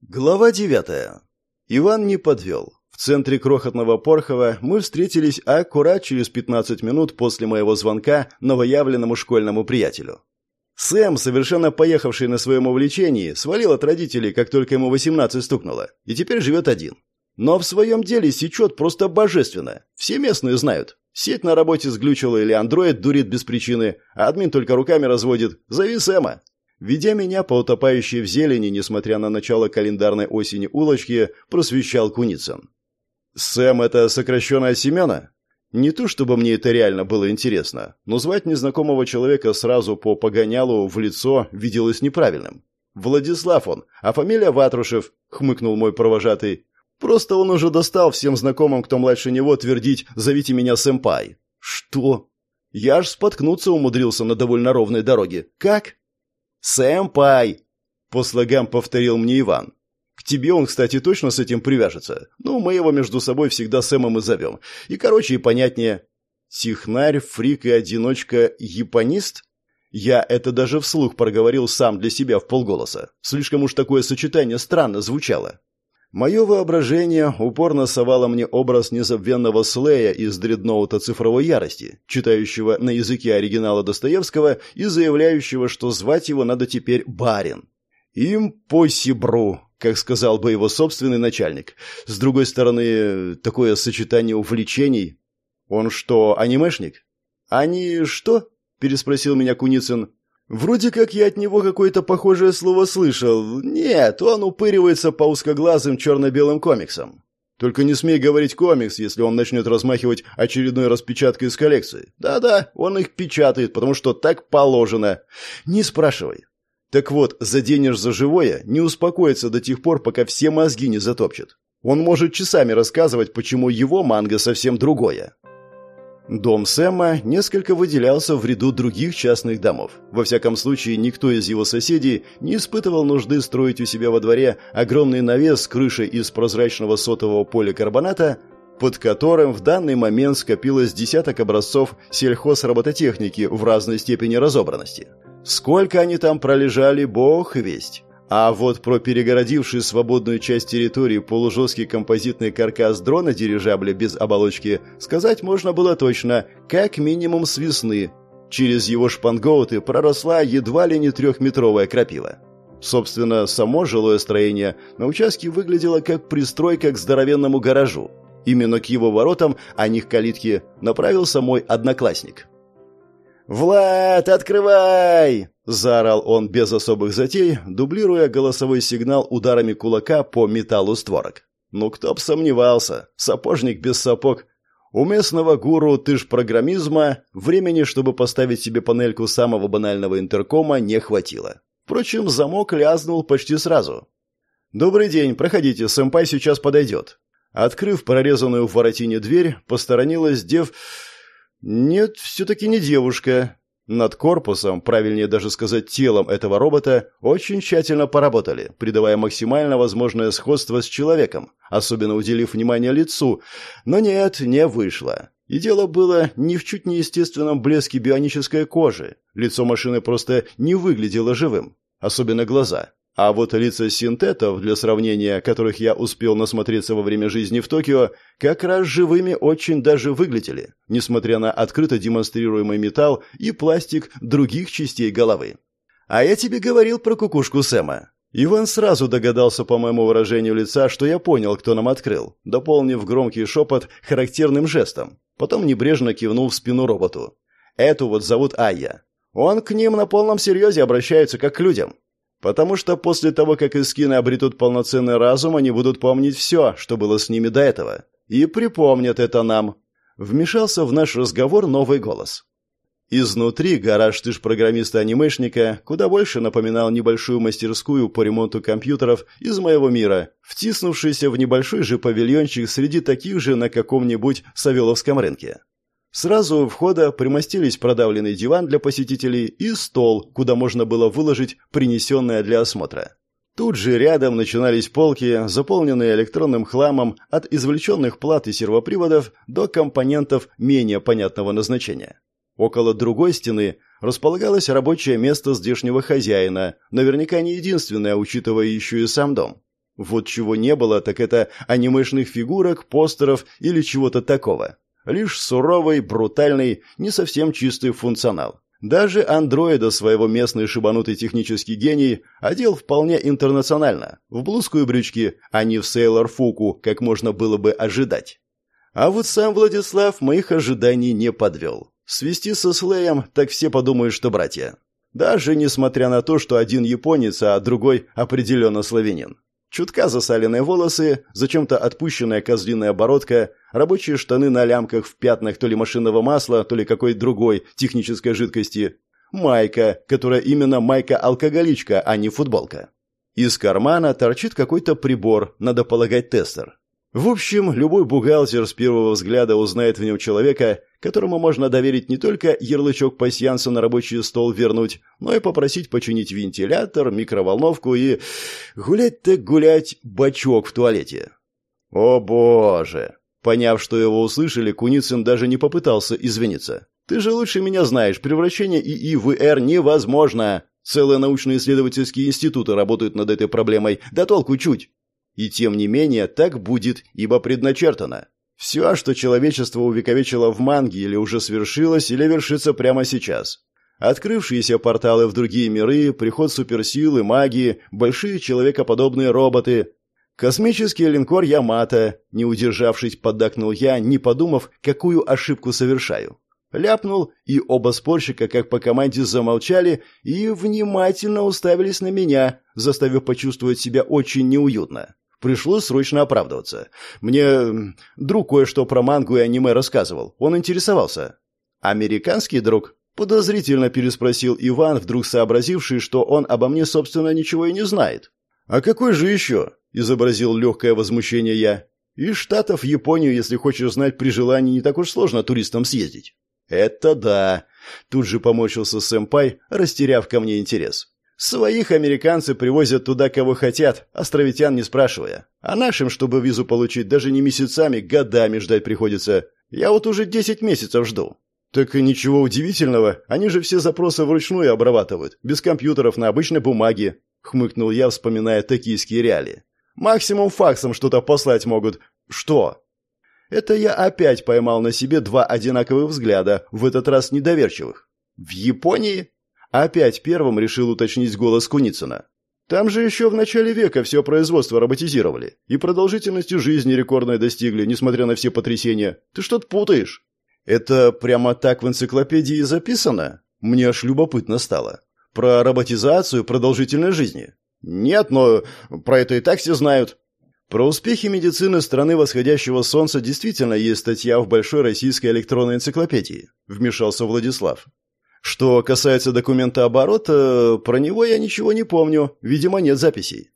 Глава девятая. Иван не подвел. В центре крохотного Порхова мы встретились аккурат через 15 минут после моего звонка новоявленному школьному приятелю. Сэм, совершенно поехавший на своем увлечении, свалил от родителей, как только ему 18 стукнуло, и теперь живет один. Но в своем деле сечет просто божественно. Все местные знают. Сеть на работе сглючила или андроид дурит без причины, а админ только руками разводит. Зови Сэма. Ведя меня по утопающей в зелени, несмотря на начало календарной осени улочки, просвещал Куницын. «Сэм — это сокращенное Семена?» Не то чтобы мне это реально было интересно, но звать незнакомого человека сразу по погонялу в лицо виделось неправильным. «Владислав он, а фамилия Ватрушев», — хмыкнул мой провожатый. «Просто он уже достал всем знакомым, кто младше него, твердить «зовите меня сэмпай». «Что?» Я аж споткнуться умудрился на довольно ровной дороге. «Как?» «Сэмпай!» — по слогам повторил мне Иван. «К тебе он, кстати, точно с этим привяжется. Ну, мы его между собой всегда Сэмом и зовем. И короче, и понятнее. Технарь, фрик и одиночка — японист?» Я это даже вслух проговорил сам для себя в полголоса. Слишком уж такое сочетание странно звучало. Мое воображение упорно совало мне образ незабвенного Слея из дредноута цифровой ярости, читающего на языке оригинала Достоевского и заявляющего, что звать его надо теперь барин. «Импосибру», как сказал бы его собственный начальник. С другой стороны, такое сочетание увлечений. Он что, анимешник? «Они что?» – переспросил меня Куницын. Вроде как я от него какое-то похожее слово слышал. Нет, он упыривается по узкоглазым черно-белым комиксам. Только не смей говорить комикс, если он начнет размахивать очередной распечаткой из коллекции. Да-да, он их печатает, потому что так положено. Не спрашивай. Так вот, заденешь за живое, не успокоится до тех пор, пока все мозги не затопчет. Он может часами рассказывать, почему его манго совсем другое. Дом Сэма несколько выделялся в ряду других частных домов. Во всяком случае, никто из его соседей не испытывал нужды строить у себя во дворе огромный навес с крышей из прозрачного сотового поликарбоната, под которым в данный момент скопилось десяток образцов сельхозробототехники в разной степени разобранности. Сколько они там пролежали, бог весть. А вот про перегородивший свободную часть территории полужесткий композитный каркас дрона дирижабля без оболочки сказать можно было точно, как минимум с весны. Через его шпангоуты проросла едва ли не трехметровая крапива. Собственно, само жилое строение на участке выглядело как пристройка к здоровенному гаражу. Именно к его воротам, а не к калитке, направился мой одноклассник. «Влад, открывай!» – заорал он без особых затей, дублируя голосовой сигнал ударами кулака по металлу створок. «Ну кто б сомневался, сапожник без сапог. У местного гуру ты ж программизма времени, чтобы поставить себе панельку самого банального интеркома, не хватило. Впрочем, замок лязнул почти сразу. «Добрый день, проходите, сэмпай сейчас подойдет». Открыв прорезанную в воротине дверь, посторонилась дев... Нет, все-таки не девушка. Над корпусом, правильнее даже сказать телом этого робота, очень тщательно поработали, придавая максимально возможное сходство с человеком, особенно уделив внимание лицу. Но нет, не вышло. И дело было не в чуть неестественном блеске бионической кожи. Лицо машины просто не выглядело живым, особенно глаза. А вот лица синтетов, для сравнения, которых я успел насмотреться во время жизни в Токио, как раз живыми очень даже выглядели, несмотря на открыто демонстрируемый металл и пластик других частей головы. А я тебе говорил про кукушку Сэма. Иван сразу догадался по моему выражению лица, что я понял, кто нам открыл, дополнив громкий шепот характерным жестом. Потом небрежно кивнул в спину роботу. Эту вот зовут Айя. Он к ним на полном серьезе обращается как к людям. Потому что после того, как эскины обретут полноценный разум, они будут помнить все, что было с ними до этого. И припомнят это нам. Вмешался в наш разговор новый голос. Изнутри гараж тыш программиста-анимешника куда больше напоминал небольшую мастерскую по ремонту компьютеров из моего мира, втиснувшийся в небольшой же павильончик среди таких же на каком-нибудь Савеловском рынке. Сразу у входа примостились продавленный диван для посетителей и стол, куда можно было выложить принесенное для осмотра. Тут же рядом начинались полки, заполненные электронным хламом от извлеченных плат и сервоприводов до компонентов менее понятного назначения. Около другой стены располагалось рабочее место здешнего хозяина, наверняка не единственное, учитывая еще и сам дом. Вот чего не было, так это анимешных фигурок, постеров или чего-то такого. Лишь суровый, брутальный, не совсем чистый функционал. Даже андроида своего местный шибанутый технический гений одел вполне интернационально, в блузку и брючки, а не в сейлор фуку, как можно было бы ожидать. А вот сам Владислав моих ожиданий не подвел. Свести со Слеем, так все подумают, что братья. Даже несмотря на то, что один японец, а другой определенно славянин. Чутка засаленные волосы, зачем-то отпущенная козлиная бородка, рабочие штаны на лямках в пятнах то ли машинного масла, то ли какой-то другой технической жидкости. Майка, которая именно майка-алкоголичка, а не футболка. Из кармана торчит какой-то прибор, надо полагать тестер. В общем, любой бухгалтер с первого взгляда узнает в нем человека, которому можно доверить не только ярлычок пасьянса на рабочий стол вернуть, но и попросить починить вентилятор, микроволновку и... гулять так гулять бачок в туалете. О боже! Поняв, что его услышали, Куницын даже не попытался извиниться. «Ты же лучше меня знаешь, превращение ИИ в ИР невозможно. Целые научно-исследовательские институты работают над этой проблемой, да толку чуть. И тем не менее, так будет, ибо предначертано. Все, что человечество увековечило в манге, или уже свершилось, или вершится прямо сейчас. Открывшиеся порталы в другие миры, приход суперсилы, магии, большие человекоподобные роботы. Космический линкор Ямато, не удержавшись, поддакнул я, не подумав, какую ошибку совершаю. Ляпнул, и оба спорщика, как по команде, замолчали и внимательно уставились на меня, заставив почувствовать себя очень неуютно. Пришлось срочно оправдываться. Мне друг кое-что про мангу и аниме рассказывал. Он интересовался. «Американский друг?» Подозрительно переспросил Иван, вдруг сообразивший, что он обо мне, собственно, ничего и не знает. «А какой же еще?» – изобразил легкое возмущение я. «Из Штатов в Японию, если хочешь знать, при желании не так уж сложно туристам съездить». «Это да!» – тут же помочился сэмпай, растеряв ко мне интерес. Своих американцы привозят туда, кого хотят, островитян не спрашивая. А нашим, чтобы визу получить, даже не месяцами, годами ждать приходится. Я вот уже 10 месяцев жду. Так и ничего удивительного, они же все запросы вручную обрабатывают, без компьютеров, на обычной бумаге. Хмыкнул я, вспоминая токийские реалии. Максимум факсом что-то послать могут. Что? Это я опять поймал на себе два одинаковых взгляда, в этот раз недоверчивых. В Японии? Опять первым решил уточнить голос Куницына. Там же еще в начале века все производство роботизировали. И продолжительности жизни рекордной достигли, несмотря на все потрясения. Ты что-то путаешь. Это прямо так в энциклопедии записано? Мне аж любопытно стало. Про роботизацию продолжительной жизни. Нет, но про это и так все знают. Про успехи медицины страны восходящего солнца действительно есть статья в Большой российской электронной энциклопедии, вмешался Владислав. Что касается документа оборота, про него я ничего не помню, видимо, нет записей.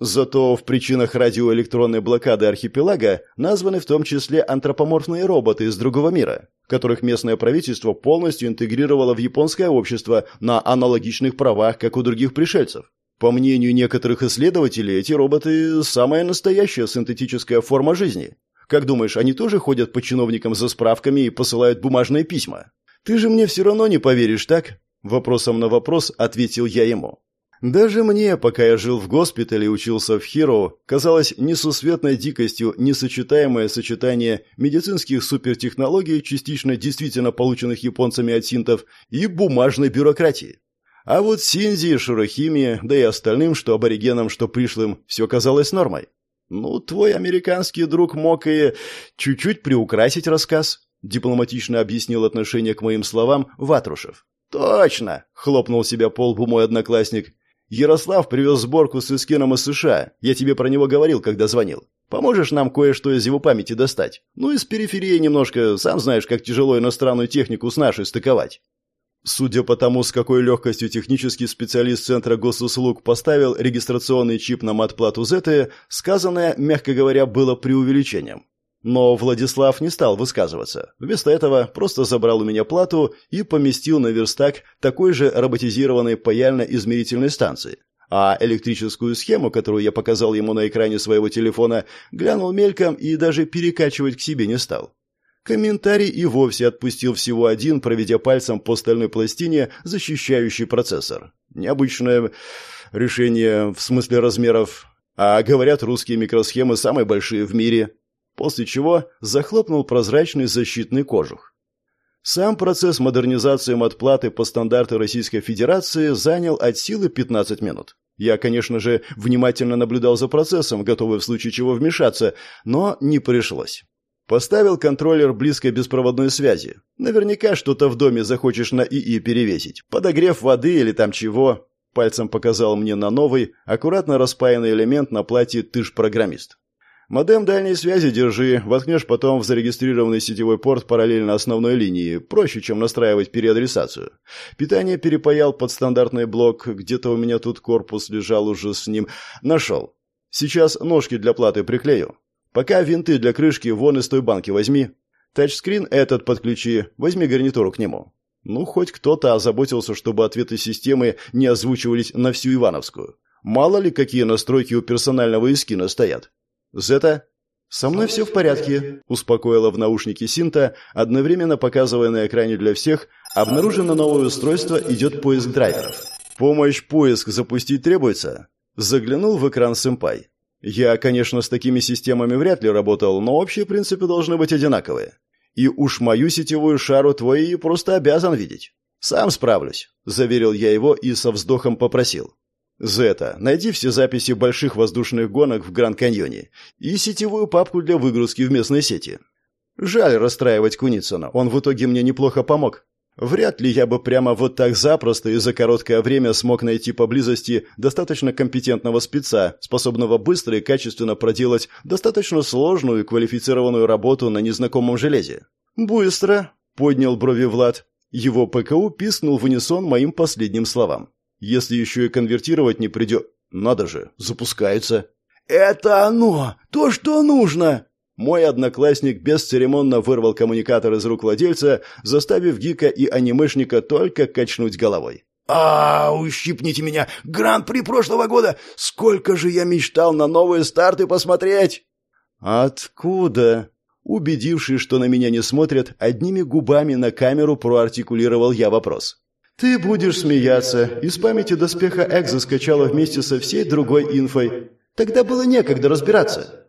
Зато в причинах радиоэлектронной блокады архипелага названы в том числе антропоморфные роботы из другого мира, которых местное правительство полностью интегрировало в японское общество на аналогичных правах, как у других пришельцев. По мнению некоторых исследователей, эти роботы – самая настоящая синтетическая форма жизни. Как думаешь, они тоже ходят по чиновникам за справками и посылают бумажные письма? «Ты же мне все равно не поверишь, так?» Вопросом на вопрос ответил я ему. Даже мне, пока я жил в госпитале и учился в Хиро, казалось несусветной дикостью несочетаемое сочетание медицинских супертехнологий, частично действительно полученных японцами от синтов, и бумажной бюрократии. А вот Синзи, Шурохими, да и остальным, что аборигенам, что пришлым, все казалось нормой. Ну, твой американский друг мог и чуть-чуть приукрасить рассказ. Дипломатично объяснил отношение к моим словам Ватрушев. «Точно!» — хлопнул себя по лбу мой одноклассник. «Ярослав привез сборку с эскином из США. Я тебе про него говорил, когда звонил. Поможешь нам кое-что из его памяти достать? Ну и с периферии немножко, сам знаешь, как тяжело иностранную технику с нашей стыковать». Судя по тому, с какой легкостью технический специалист Центра госуслуг поставил регистрационный чип на матплату ZTE, сказанное, мягко говоря, было преувеличением. Но Владислав не стал высказываться. Вместо этого просто забрал у меня плату и поместил на верстак такой же роботизированной паяльно-измерительной станции. А электрическую схему, которую я показал ему на экране своего телефона, глянул мельком и даже перекачивать к себе не стал. Комментарий и вовсе отпустил всего один, проведя пальцем по стальной пластине, защищающий процессор. Необычное решение в смысле размеров А говорят, русские микросхемы самые большие в мире. После чего захлопнул прозрачный защитный кожух. Сам процесс модернизации матплаты по стандарту Российской Федерации занял от силы 15 минут. Я, конечно же, внимательно наблюдал за процессом, готовый в случае чего вмешаться, но не пришлось. Поставил контроллер близкой беспроводной связи. Наверняка что-то в доме захочешь на ИИ перевесить. Подогрев воды или там чего. Пальцем показал мне на новый, аккуратно распаянный элемент на платье «Тыш-программист». Модем дальней связи держи, воткнешь потом в зарегистрированный сетевой порт параллельно основной линии, проще, чем настраивать переадресацию. Питание перепаял под стандартный блок, где-то у меня тут корпус лежал уже с ним. Нашел. Сейчас ножки для платы приклею. Пока винты для крышки вон из той банки возьми. Тачскрин этот подключи, возьми гарнитуру к нему. Ну, хоть кто-то озаботился, чтобы ответы системы не озвучивались на всю Ивановскую. Мало ли, какие настройки у персонального эскина стоят. «Зета?» «Со мной все в порядке», – успокоила в наушнике Синта, одновременно показывая на экране для всех, обнаружено новое устройство, идет поиск драйверов. «Помощь поиск запустить требуется?» Заглянул в экран сэмпай. «Я, конечно, с такими системами вряд ли работал, но общие принципы должны быть одинаковые. И уж мою сетевую шару твои просто обязан видеть. Сам справлюсь», – заверил я его и со вздохом попросил. Зета, найди все записи больших воздушных гонок в Гранд-Каньоне и сетевую папку для выгрузки в местной сети. Жаль расстраивать Куницына, он в итоге мне неплохо помог. Вряд ли я бы прямо вот так запросто и за короткое время смог найти поблизости достаточно компетентного спеца, способного быстро и качественно проделать достаточно сложную и квалифицированную работу на незнакомом железе. «Быстро», — поднял брови Влад. Его ПКУ пискнул в унисон моим последним словам. Если еще и конвертировать не придет... Надо же, запускается. «Это оно! То, что нужно!» Мой одноклассник бесцеремонно вырвал коммуникатор из рук владельца, заставив Гика и анимешника только качнуть головой. «А, ущипните меня! Гран-при прошлого года! Сколько же я мечтал на новые старты посмотреть!» «Откуда?» Убедившись, что на меня не смотрят, одними губами на камеру проартикулировал я вопрос. «Ты будешь смеяться. Из памяти доспеха Экзо скачала вместе со всей другой инфой. Тогда было некогда разбираться.